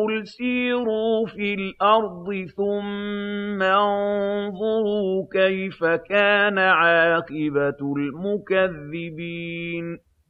قُلْ سِيرُوا فِي الْأَرْضِ ثُمَّ انظُرُوا كَيْفَ كَانَ عَاقِبَةُ الْمُكَذِّبِينَ